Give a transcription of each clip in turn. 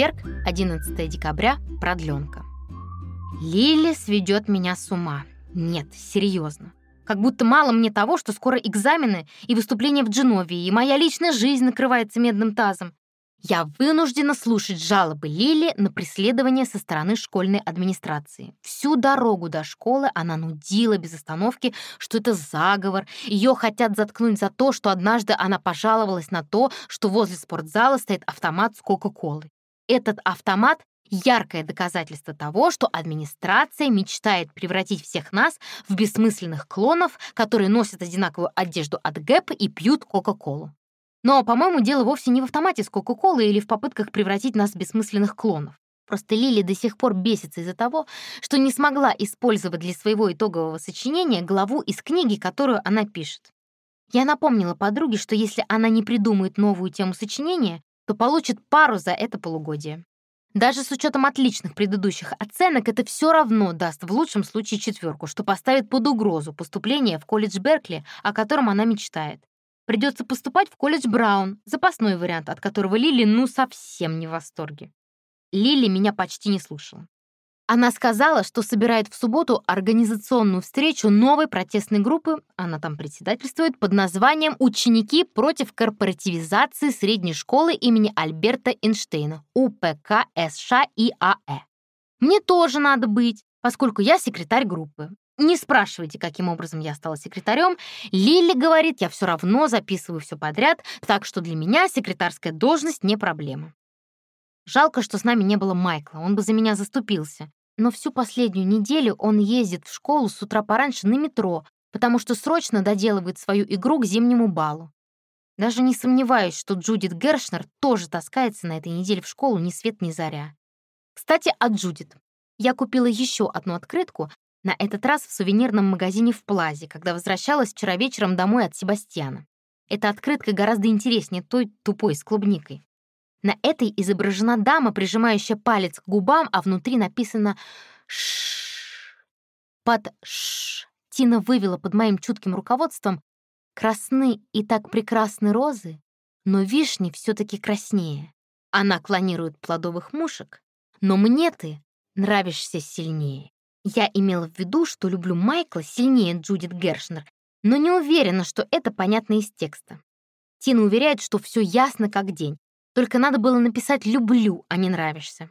Четверг, 11 декабря, продленка. Лили сведет меня с ума. Нет, серьезно. Как будто мало мне того, что скоро экзамены и выступление в Дженовии, и моя личная жизнь накрывается медным тазом. Я вынуждена слушать жалобы Лили на преследование со стороны школьной администрации. Всю дорогу до школы она нудила без остановки, что это заговор. Ее хотят заткнуть за то, что однажды она пожаловалась на то, что возле спортзала стоит автомат с Кока-Колой. Этот автомат — яркое доказательство того, что администрация мечтает превратить всех нас в бессмысленных клонов, которые носят одинаковую одежду от Гэп и пьют Кока-Колу. Но, по-моему, дело вовсе не в автомате с Кока-Колой или в попытках превратить нас в бессмысленных клонов. Просто Лили до сих пор бесится из-за того, что не смогла использовать для своего итогового сочинения главу из книги, которую она пишет. Я напомнила подруге, что если она не придумает новую тему сочинения, то получит пару за это полугодие. Даже с учетом отличных предыдущих оценок, это все равно даст в лучшем случае четверку, что поставит под угрозу поступление в колледж Беркли, о котором она мечтает. Придется поступать в колледж Браун, запасной вариант, от которого Лили ну совсем не в восторге. Лили меня почти не слушала. Она сказала, что собирает в субботу организационную встречу новой протестной группы, она там председательствует, под названием «Ученики против корпоративизации средней школы имени Альберта Эйнштейна, УПК СШИАЭ». Мне тоже надо быть, поскольку я секретарь группы. Не спрашивайте, каким образом я стала секретарем. Лили говорит, я все равно записываю все подряд, так что для меня секретарская должность не проблема. Жалко, что с нами не было Майкла, он бы за меня заступился. Но всю последнюю неделю он ездит в школу с утра пораньше на метро, потому что срочно доделывает свою игру к зимнему балу. Даже не сомневаюсь, что Джудит Гершнер тоже таскается на этой неделе в школу ни свет ни заря. Кстати, о Джудит. Я купила еще одну открытку, на этот раз в сувенирном магазине в Плазе, когда возвращалась вчера вечером домой от Себастьяна. Эта открытка гораздо интереснее той тупой с клубникой. На этой изображена дама, прижимающая палец к губам, а внутри написано «Ш». Под «Ш» Тина вывела под моим чутким руководством «Красны и так прекрасны розы, но вишни все таки краснее. Она клонирует плодовых мушек, но мне ты нравишься сильнее». Я имела в виду, что люблю Майкла сильнее Джудит Гершнер, но не уверена, что это понятно из текста. Тина уверяет, что все ясно как день. Только надо было написать «люблю», а не «нравишься».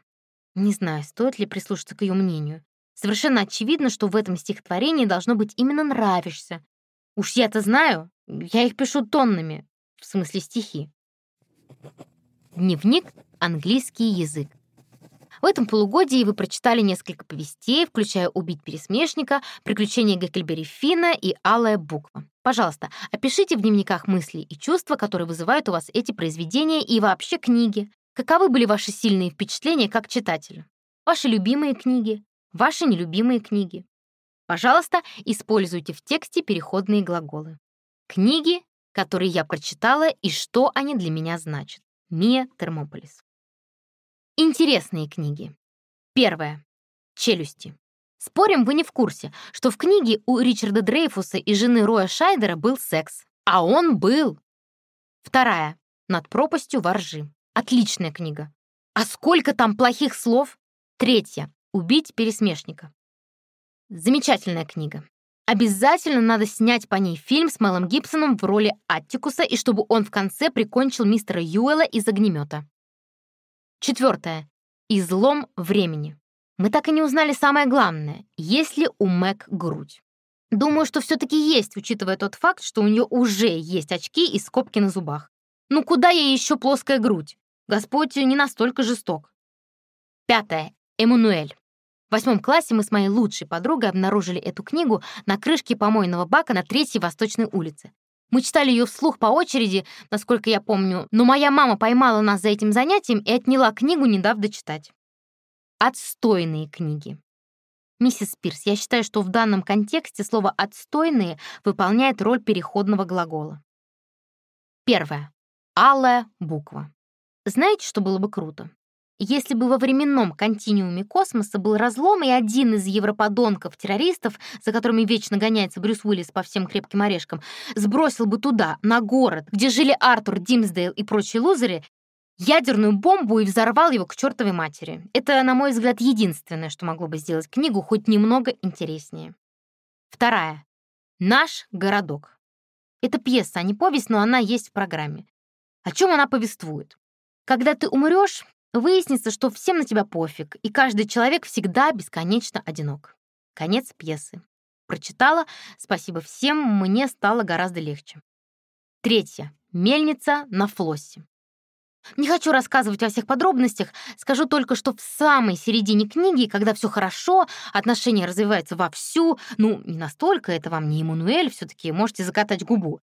Не знаю, стоит ли прислушаться к ее мнению. Совершенно очевидно, что в этом стихотворении должно быть именно «нравишься». Уж я-то знаю, я их пишу тоннами, в смысле стихи. Дневник «Английский язык». В этом полугодии вы прочитали несколько повестей, включая «Убить пересмешника», «Приключения Геккельбери Финна» и «Алая буква». Пожалуйста, опишите в дневниках мысли и чувства, которые вызывают у вас эти произведения и вообще книги. Каковы были ваши сильные впечатления как читателя? Ваши любимые книги, ваши нелюбимые книги. Пожалуйста, используйте в тексте переходные глаголы. Книги, которые я прочитала и что они для меня значат. Мия Термополис. Интересные книги. Первое. Челюсти. Спорим, вы не в курсе, что в книге у Ричарда Дрейфуса и жены Роя Шайдера был секс. А он был. Вторая. Над пропастью воржи. Отличная книга. А сколько там плохих слов? Третья. Убить пересмешника. Замечательная книга. Обязательно надо снять по ней фильм с Мелом Гибсоном в роли Аттикуса и чтобы он в конце прикончил мистера Юэла из огнемета. Четвертое. Излом времени. Мы так и не узнали самое главное. Есть ли у Мэг грудь? Думаю, что все-таки есть, учитывая тот факт, что у нее уже есть очки и скобки на зубах. Ну куда ей еще плоская грудь? Господь не настолько жесток. Пятое. Эммануэль. В восьмом классе мы с моей лучшей подругой обнаружили эту книгу на крышке помойного бака на Третьей Восточной улице. Мы читали ее вслух по очереди, насколько я помню, но моя мама поймала нас за этим занятием и отняла книгу, не дав дочитать. Отстойные книги. Миссис Пирс, я считаю, что в данном контексте слово «отстойные» выполняет роль переходного глагола. Первое. Алая буква. Знаете, что было бы круто? Если бы во временном континууме космоса был разлом, и один из европодонков-террористов, за которыми вечно гоняется Брюс Уиллис по всем крепким орешкам, сбросил бы туда, на город, где жили Артур, Димсдейл и прочие лузеры, ядерную бомбу и взорвал его к чертовой матери. Это, на мой взгляд, единственное, что могло бы сделать книгу хоть немного интереснее. Вторая. «Наш городок». Это пьеса, а не повесть, но она есть в программе. О чем она повествует? Когда ты умрешь, выяснится, что всем на тебя пофиг, и каждый человек всегда бесконечно одинок. Конец пьесы. Прочитала, спасибо всем, мне стало гораздо легче. Третье. Мельница на флоссе. Не хочу рассказывать во всех подробностях, скажу только, что в самой середине книги, когда все хорошо, отношения развиваются вовсю, ну, не настолько, это вам не Эммануэль, все таки можете закатать губу.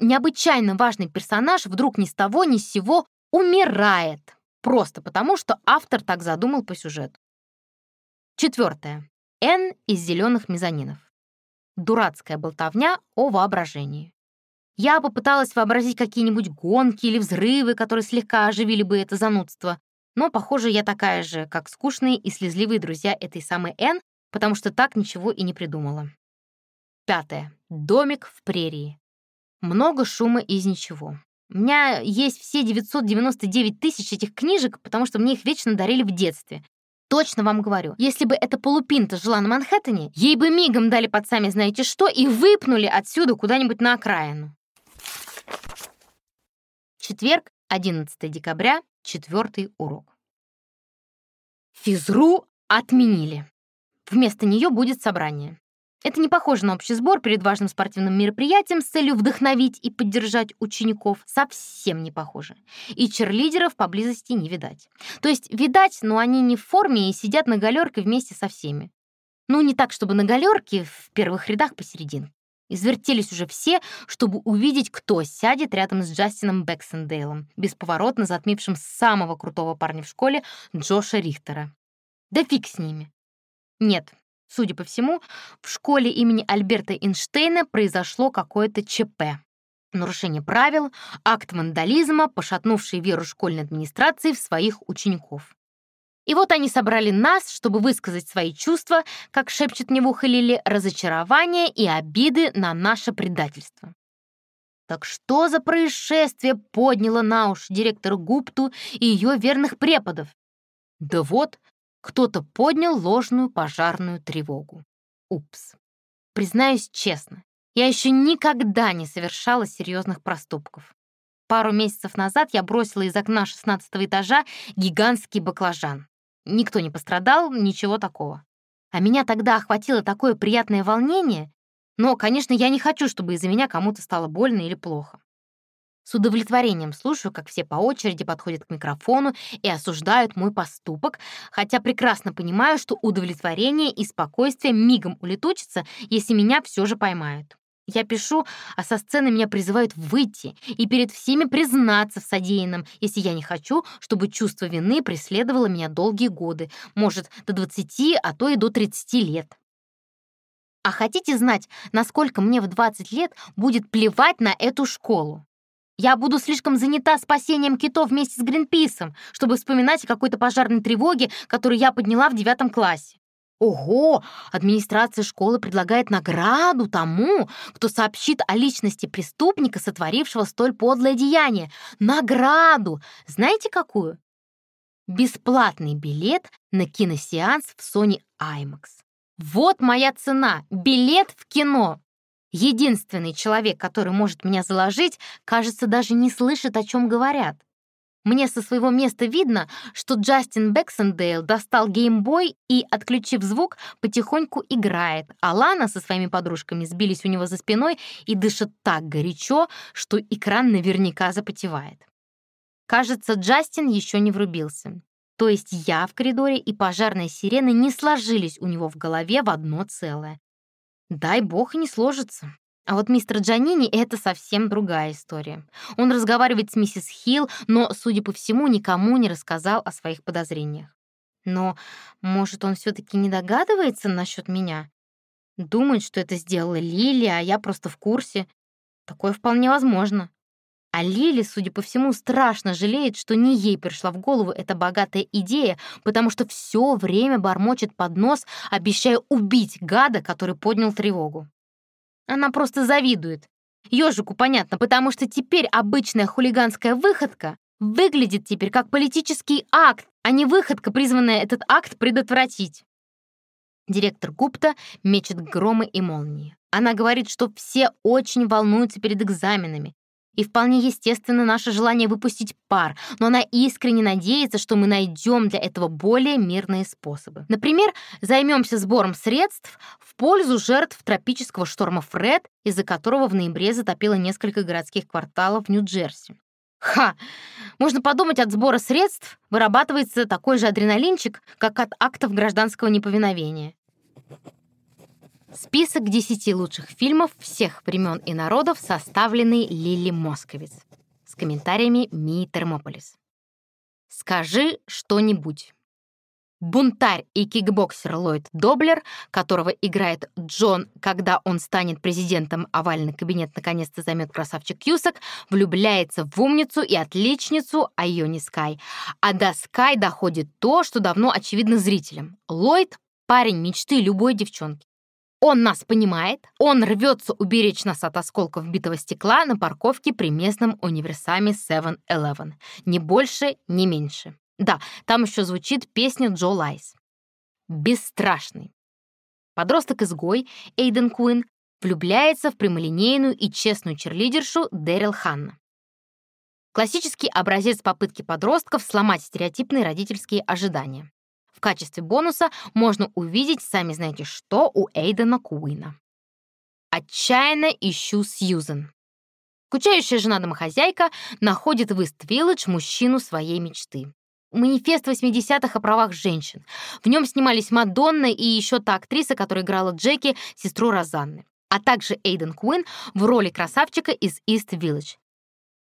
Необычайно важный персонаж вдруг ни с того ни с сего умирает, просто потому, что автор так задумал по сюжету. Четвертое. Н из зеленых мезонинов. Дурацкая болтовня о воображении. Я попыталась вообразить какие-нибудь гонки или взрывы, которые слегка оживили бы это занудство. Но, похоже, я такая же, как скучные и слезливые друзья этой самой Н, потому что так ничего и не придумала. Пятое. Домик в прерии. Много шума из ничего. У меня есть все 999 тысяч этих книжек, потому что мне их вечно дарили в детстве. Точно вам говорю, если бы эта полупинта жила на Манхэттене, ей бы мигом дали под сами знаете что и выпнули отсюда куда-нибудь на окраину. Четверг, 11 декабря, четвертый урок. Физру отменили. Вместо нее будет собрание. Это не похоже на общий сбор перед важным спортивным мероприятием с целью вдохновить и поддержать учеников. Совсем не похоже. И черлидеров поблизости не видать. То есть видать, но они не в форме и сидят на галерке вместе со всеми. Ну, не так, чтобы на галерке, в первых рядах посерединке. Извертелись уже все, чтобы увидеть, кто сядет рядом с Джастином Бэксендейлом, бесповоротно затмившим самого крутого парня в школе Джоша Рихтера. Да фиг с ними. Нет, судя по всему, в школе имени Альберта Эйнштейна произошло какое-то ЧП. Нарушение правил, акт вандализма, пошатнувший веру школьной администрации в своих учеников. И вот они собрали нас, чтобы высказать свои чувства, как шепчет мне в ухо Лили, разочарование и обиды на наше предательство. Так что за происшествие подняло на уши директора Гупту и ее верных преподов? Да вот, кто-то поднял ложную пожарную тревогу. Упс. Признаюсь честно, я еще никогда не совершала серьезных проступков. Пару месяцев назад я бросила из окна 16 этажа гигантский баклажан. Никто не пострадал, ничего такого. А меня тогда охватило такое приятное волнение, но, конечно, я не хочу, чтобы из-за меня кому-то стало больно или плохо. С удовлетворением слушаю, как все по очереди подходят к микрофону и осуждают мой поступок, хотя прекрасно понимаю, что удовлетворение и спокойствие мигом улетучатся, если меня все же поймают. Я пишу, а со сцены меня призывают выйти и перед всеми признаться в содеянном, если я не хочу, чтобы чувство вины преследовало меня долгие годы, может, до 20, а то и до 30 лет. А хотите знать, насколько мне в 20 лет будет плевать на эту школу? Я буду слишком занята спасением китов вместе с Гринписом, чтобы вспоминать о какой-то пожарной тревоге, которую я подняла в девятом классе. Ого, администрация школы предлагает награду тому, кто сообщит о личности преступника, сотворившего столь подлое деяние. Награду! Знаете какую? Бесплатный билет на киносеанс в Sony IMAX. Вот моя цена. Билет в кино. Единственный человек, который может меня заложить, кажется, даже не слышит, о чем говорят. Мне со своего места видно, что Джастин Бэксендейл достал геймбой и, отключив звук, потихоньку играет, а Лана со своими подружками сбились у него за спиной и дышат так горячо, что экран наверняка запотевает. Кажется, Джастин еще не врубился. То, что я в коридоре и пожарная сирена не сложились у него в голове в одно целое. Дай бог и не сложится. А вот мистер Джанини — это совсем другая история. Он разговаривает с миссис Хилл, но, судя по всему, никому не рассказал о своих подозрениях. Но, может, он все таки не догадывается насчет меня? Думает, что это сделала Лили, а я просто в курсе. Такое вполне возможно. А Лили, судя по всему, страшно жалеет, что не ей пришла в голову эта богатая идея, потому что все время бормочет под нос, обещая убить гада, который поднял тревогу. Она просто завидует. Ёжику понятно, потому что теперь обычная хулиганская выходка выглядит теперь как политический акт, а не выходка, призванная этот акт предотвратить. Директор Гупта мечет громы и молнии. Она говорит, что все очень волнуются перед экзаменами, и вполне естественно наше желание выпустить пар, но она искренне надеется, что мы найдем для этого более мирные способы. Например, займемся сбором средств в пользу жертв тропического шторма Фред, из-за которого в ноябре затопило несколько городских кварталов в Нью-Джерси. Ха! Можно подумать, от сбора средств вырабатывается такой же адреналинчик, как от актов гражданского неповиновения. Список 10 лучших фильмов всех времен и народов, составленный Лили Московиц. С комментариями Мии Термополис. «Скажи что-нибудь». Бунтарь и кикбоксер Ллойд Доблер, которого играет Джон, когда он станет президентом, овальный кабинет наконец-то займет красавчик Юсак, влюбляется в умницу и отличницу Айони Скай. А до Скай доходит то, что давно очевидно зрителям. Ллойд — парень мечты любой девчонки. Он нас понимает, он рвется уберечь нас от осколков битого стекла на парковке при местном универсаме 7-Eleven. Ни больше, ни меньше. Да, там еще звучит песня Джо Лайс. Бесстрашный. Подросток-изгой Эйден Куин влюбляется в прямолинейную и честную черлидершу Дэрил Ханна. Классический образец попытки подростков сломать стереотипные родительские ожидания. В качестве бонуса можно увидеть, сами знаете что, у Эйдена Куина. Отчаянно ищу Сьюзен. Скучающая жена-домохозяйка находит в Ист-Вилледж мужчину своей мечты. Манифест 80-х о правах женщин. В нем снимались Мадонна и еще та актриса, которая играла Джеки, сестру Розанны, а также Эйден Куин в роли красавчика из Ист-Вилледж.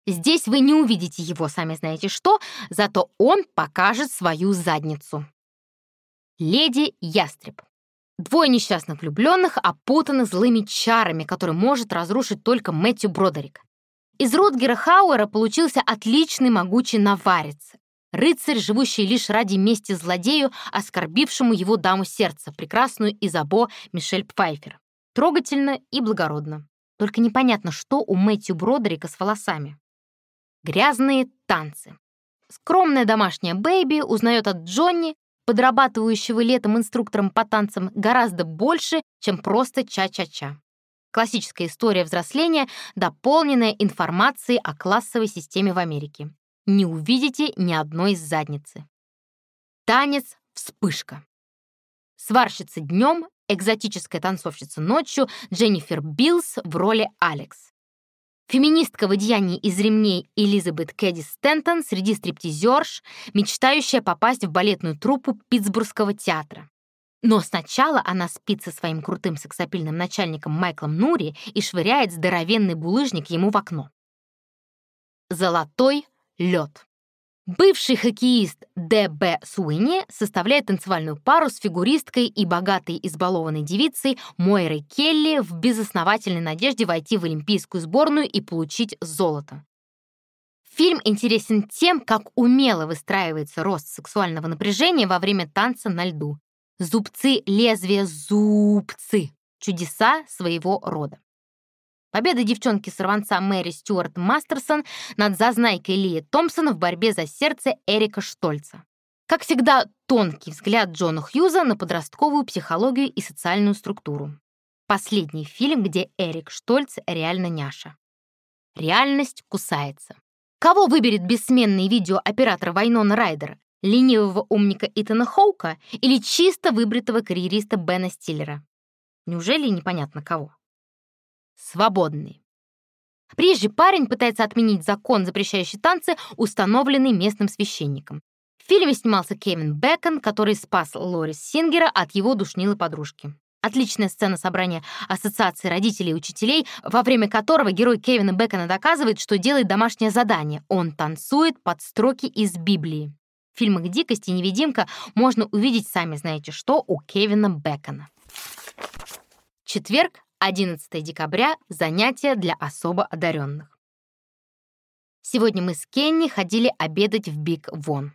Здесь вы не увидите его, сами знаете что, зато он покажет свою задницу. Леди Ястреб. Двое несчастных влюбленных опутаны злыми чарами, которые может разрушить только Мэтью Бродерик. Из Рутгера Хауэра получился отличный могучий наварец. Рыцарь, живущий лишь ради мести злодею, оскорбившему его даму сердца, прекрасную Изабо Мишель Пфайфер. Трогательно и благородно. Только непонятно, что у Мэтью Бродерика с волосами. Грязные танцы. Скромная домашняя Бэйби узнает от Джонни, подрабатывающего летом инструктором по танцам, гораздо больше, чем просто ча-ча-ча. Классическая история взросления, дополненная информацией о классовой системе в Америке. Не увидите ни одной задницы. Танец «Вспышка». Сварщица днем, экзотическая танцовщица ночью Дженнифер Билс в роли Алекс. Феминистка в одеянии из ремней Элизабет Кэдди Стентон среди стриптизерш, мечтающая попасть в балетную труппу Питтсбургского театра. Но сначала она спит со своим крутым сексапильным начальником Майклом Нури и швыряет здоровенный булыжник ему в окно. Золотой лед. Бывший хоккеист Д.Б. Суини составляет танцевальную пару с фигуристкой и богатой избалованной девицей Мойрой Келли в безосновательной надежде войти в олимпийскую сборную и получить золото. Фильм интересен тем, как умело выстраивается рост сексуального напряжения во время танца на льду. Зубцы лезвия зубцы. Чудеса своего рода. Победа девчонки-сорванца Мэри Стюарт Мастерсон над зазнайкой Лии Томпсон в борьбе за сердце Эрика Штольца. Как всегда, тонкий взгляд Джона Хьюза на подростковую психологию и социальную структуру. Последний фильм, где Эрик Штольц реально няша. Реальность кусается. Кого выберет бессменный видеооператор Вайнона Райдер? Ленивого умника Итана Хоука или чисто выбритого карьериста Бена Стиллера? Неужели непонятно кого? Свободный. Прежде парень пытается отменить закон, запрещающий танцы, установленный местным священником. В фильме снимался Кевин Бэкон, который спас Лорис Сингера от его душнилой подружки. Отличная сцена собрания ассоциации родителей и учителей, во время которого герой Кевина Бэкона доказывает, что делает домашнее задание. Он танцует под строки из Библии. В фильмах «Дикость» и «Невидимка» можно увидеть, сами знаете что, у Кевина Бэкона. Четверг, 11 декабря — занятия для особо одаренных. Сегодня мы с Кенни ходили обедать в Биг Вон.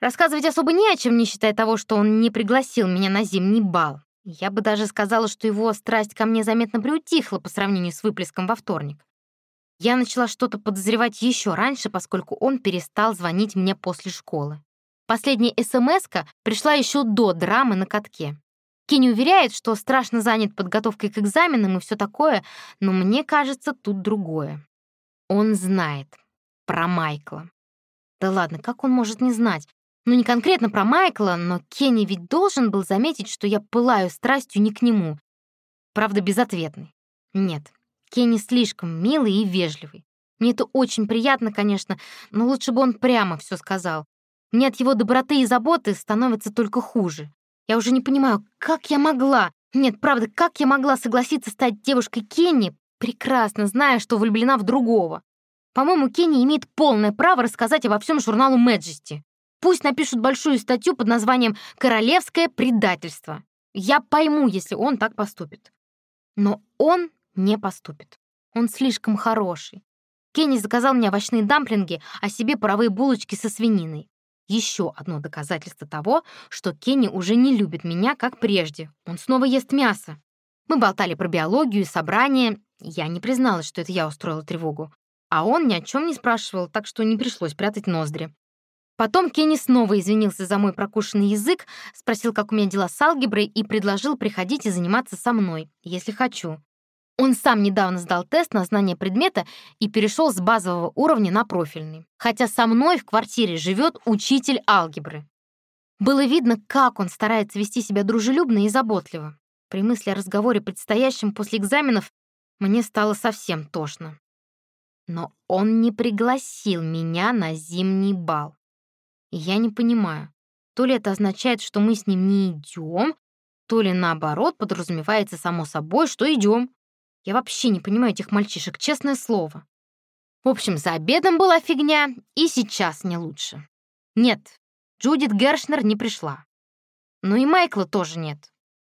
Рассказывать особо не о чем, не считая того, что он не пригласил меня на зимний бал. Я бы даже сказала, что его страсть ко мне заметно приутихла по сравнению с выплеском во вторник. Я начала что-то подозревать еще раньше, поскольку он перестал звонить мне после школы. Последняя смс пришла еще до драмы на катке. Кенни уверяет, что страшно занят подготовкой к экзаменам и все такое, но мне кажется, тут другое. Он знает про Майкла. Да ладно, как он может не знать? Ну, не конкретно про Майкла, но Кенни ведь должен был заметить, что я пылаю страстью не к нему. Правда, безответный. Нет, Кенни слишком милый и вежливый. Мне это очень приятно, конечно, но лучше бы он прямо все сказал. Мне от его доброты и заботы становится только хуже. Я уже не понимаю, как я могла... Нет, правда, как я могла согласиться стать девушкой Кенни, прекрасно зная, что влюблена в другого. По-моему, Кенни имеет полное право рассказать обо всем журналу Мэджести. Пусть напишут большую статью под названием «Королевское предательство». Я пойму, если он так поступит. Но он не поступит. Он слишком хороший. Кенни заказал мне овощные дамплинги, а себе паровые булочки со свининой. Еще одно доказательство того, что Кенни уже не любит меня, как прежде. Он снова ест мясо. Мы болтали про биологию и собрание. Я не призналась, что это я устроила тревогу. А он ни о чем не спрашивал, так что не пришлось прятать ноздри. Потом Кенни снова извинился за мой прокушенный язык, спросил, как у меня дела с алгеброй, и предложил приходить и заниматься со мной, если хочу. Он сам недавно сдал тест на знание предмета и перешел с базового уровня на профильный. Хотя со мной в квартире живет учитель алгебры. Было видно, как он старается вести себя дружелюбно и заботливо. При мысли о разговоре предстоящем после экзаменов мне стало совсем тошно. Но он не пригласил меня на зимний бал. И я не понимаю, то ли это означает, что мы с ним не идем, то ли наоборот подразумевается само собой, что идем. Я вообще не понимаю этих мальчишек, честное слово. В общем, за обедом была фигня, и сейчас не лучше. Нет, Джудит Гершнер не пришла. Ну и Майкла тоже нет.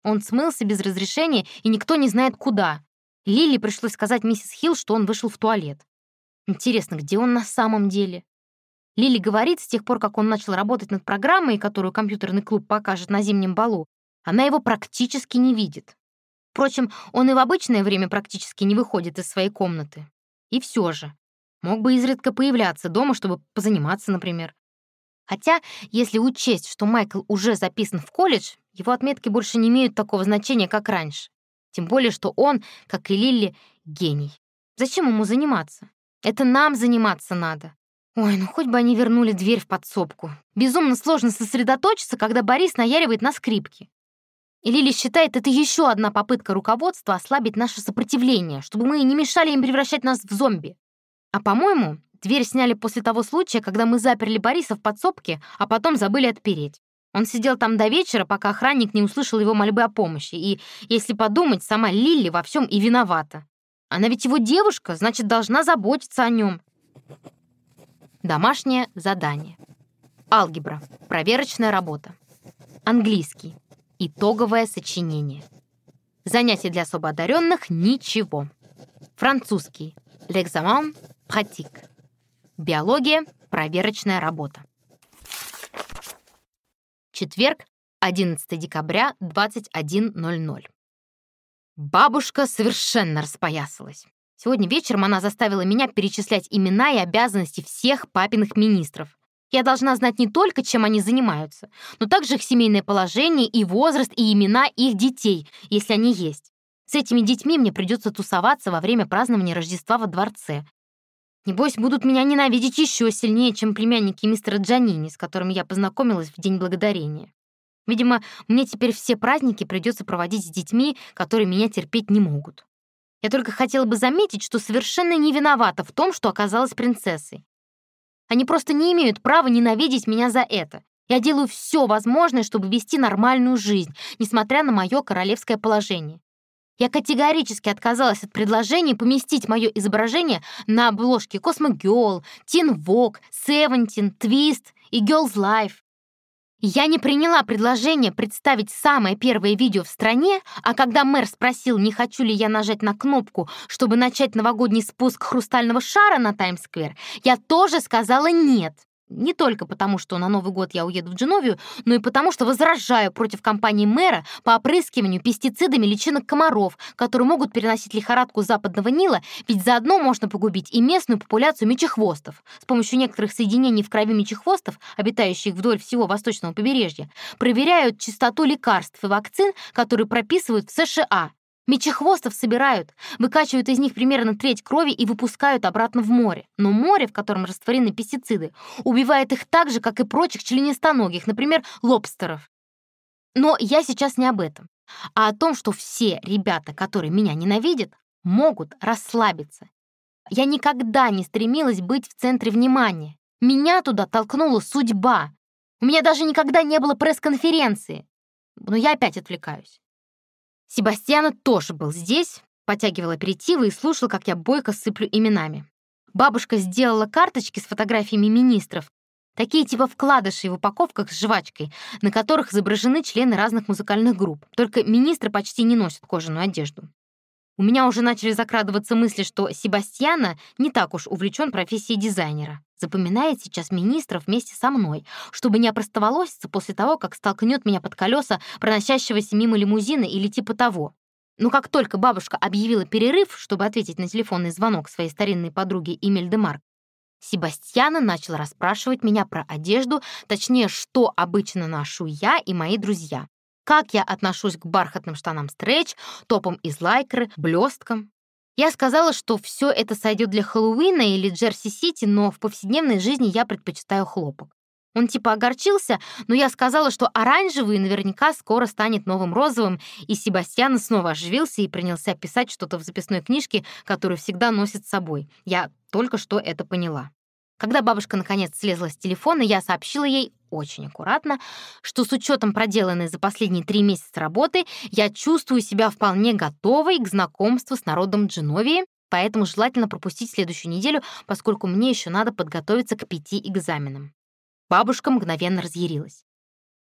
Он смылся без разрешения, и никто не знает куда. Лили пришлось сказать миссис Хилл, что он вышел в туалет. Интересно, где он на самом деле? Лили говорит, с тех пор, как он начал работать над программой, которую компьютерный клуб покажет на зимнем балу, она его практически не видит. Впрочем, он и в обычное время практически не выходит из своей комнаты. И все же. Мог бы изредка появляться дома, чтобы позаниматься, например. Хотя, если учесть, что Майкл уже записан в колледж, его отметки больше не имеют такого значения, как раньше. Тем более, что он, как и Лилли, гений. Зачем ему заниматься? Это нам заниматься надо. Ой, ну хоть бы они вернули дверь в подсобку. Безумно сложно сосредоточиться, когда Борис наяривает на скрипке. Лили считает, это еще одна попытка руководства ослабить наше сопротивление, чтобы мы не мешали им превращать нас в зомби. А по-моему, дверь сняли после того случая, когда мы заперли Бориса в подсобке, а потом забыли отпереть. Он сидел там до вечера, пока охранник не услышал его мольбы о помощи. И, если подумать, сама Лили во всем и виновата. Она ведь его девушка, значит, должна заботиться о нем. Домашнее задание. Алгебра. Проверочная работа. Английский. Итоговое сочинение. Занятие для особо одаренных – ничего. Французский. L'examen pratique. Биология – проверочная работа. Четверг, 11 декабря, 21.00. Бабушка совершенно распоясалась. Сегодня вечером она заставила меня перечислять имена и обязанности всех папиных министров. Я должна знать не только, чем они занимаются, но также их семейное положение и возраст, и имена их детей, если они есть. С этими детьми мне придется тусоваться во время празднования Рождества во дворце. Небось, будут меня ненавидеть еще сильнее, чем племянники мистера Джанини, с которыми я познакомилась в День Благодарения. Видимо, мне теперь все праздники придется проводить с детьми, которые меня терпеть не могут. Я только хотела бы заметить, что совершенно не виновата в том, что оказалась принцессой. Они просто не имеют права ненавидеть меня за это. Я делаю все возможное, чтобы вести нормальную жизнь, несмотря на мое королевское положение. Я категорически отказалась от предложения поместить мое изображение на обложке Cosmo Girl, Teen Vogue, Seventeen, Twist и Girls Life. Я не приняла предложение представить самое первое видео в стране, а когда мэр спросил, не хочу ли я нажать на кнопку, чтобы начать новогодний спуск хрустального шара на Таймс-сквер, я тоже сказала «нет». Не только потому, что на Новый год я уеду в Дженовию, но и потому, что возражаю против кампании мэра по опрыскиванию пестицидами личинок комаров, которые могут переносить лихорадку западного Нила, ведь заодно можно погубить и местную популяцию мечехвостов. С помощью некоторых соединений в крови мечехвостов, обитающих вдоль всего восточного побережья, проверяют чистоту лекарств и вакцин, которые прописывают в США. Мечехвостов собирают, выкачивают из них примерно треть крови и выпускают обратно в море. Но море, в котором растворены пестициды, убивает их так же, как и прочих членистоногих, например, лобстеров. Но я сейчас не об этом, а о том, что все ребята, которые меня ненавидят, могут расслабиться. Я никогда не стремилась быть в центре внимания. Меня туда толкнула судьба. У меня даже никогда не было пресс-конференции. Но я опять отвлекаюсь. Себастьяна тоже был здесь, потягивал аперитивы и слушал, как я бойко сыплю именами. Бабушка сделала карточки с фотографиями министров, такие типа вкладышей в упаковках с жвачкой, на которых изображены члены разных музыкальных групп. Только министры почти не носят кожаную одежду. У меня уже начали закрадываться мысли, что Себастьяна не так уж увлечен профессией дизайнера. Запоминает сейчас министров вместе со мной, чтобы не опростоволоситься после того, как столкнет меня под колеса проносящегося мимо лимузина или типа того. Но как только бабушка объявила перерыв, чтобы ответить на телефонный звонок своей старинной подруге Эмиль де Марк, Себастьяна начал расспрашивать меня про одежду, точнее, что обычно ношу я и мои друзья как я отношусь к бархатным штанам стретч, топам из лайкры, блесткам. Я сказала, что все это сойдет для Хэллоуина или Джерси-Сити, но в повседневной жизни я предпочитаю хлопок. Он типа огорчился, но я сказала, что оранжевый наверняка скоро станет новым розовым, и Себастьян снова оживился и принялся писать что-то в записной книжке, которую всегда носит с собой. Я только что это поняла. Когда бабушка наконец слезла с телефона, я сообщила ей очень аккуратно, что с учетом проделанной за последние три месяца работы я чувствую себя вполне готовой к знакомству с народом Дженовии, поэтому желательно пропустить следующую неделю, поскольку мне еще надо подготовиться к пяти экзаменам. Бабушка мгновенно разъярилась.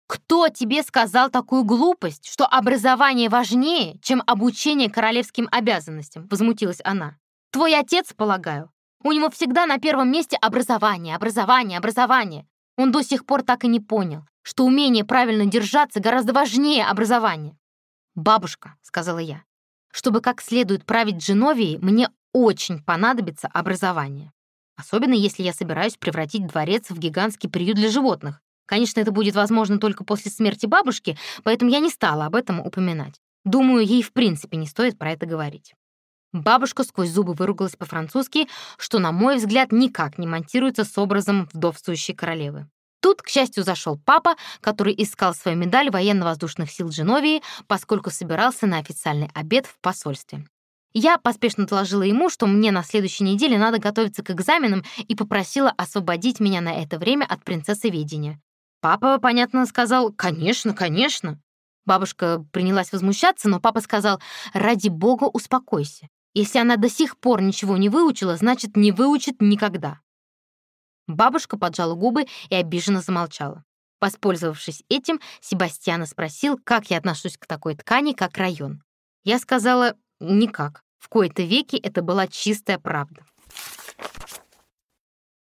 «Кто тебе сказал такую глупость, что образование важнее, чем обучение королевским обязанностям?» — возмутилась она. «Твой отец, полагаю, у него всегда на первом месте образование, образование, образование. Он до сих пор так и не понял, что умение правильно держаться гораздо важнее образования. «Бабушка», — сказала я, — «чтобы как следует править Дженовией, мне очень понадобится образование. Особенно если я собираюсь превратить дворец в гигантский приют для животных. Конечно, это будет возможно только после смерти бабушки, поэтому я не стала об этом упоминать. Думаю, ей в принципе не стоит про это говорить. Бабушка сквозь зубы выругалась по-французски, что, на мой взгляд, никак не монтируется с образом вдовствующей королевы. Тут, к счастью, зашел папа, который искал свою медаль военно-воздушных сил Дженовии, поскольку собирался на официальный обед в посольстве. Я поспешно доложила ему, что мне на следующей неделе надо готовиться к экзаменам и попросила освободить меня на это время от принцессы ведения. Папа, понятно, сказал «Конечно, конечно». Бабушка принялась возмущаться, но папа сказал «Ради бога, успокойся. Если она до сих пор ничего не выучила, значит, не выучит никогда. Бабушка поджала губы и обиженно замолчала. Воспользовавшись этим, Себастьяна спросил, как я отношусь к такой ткани, как район. Я сказала «никак». В кои-то веки это была чистая правда.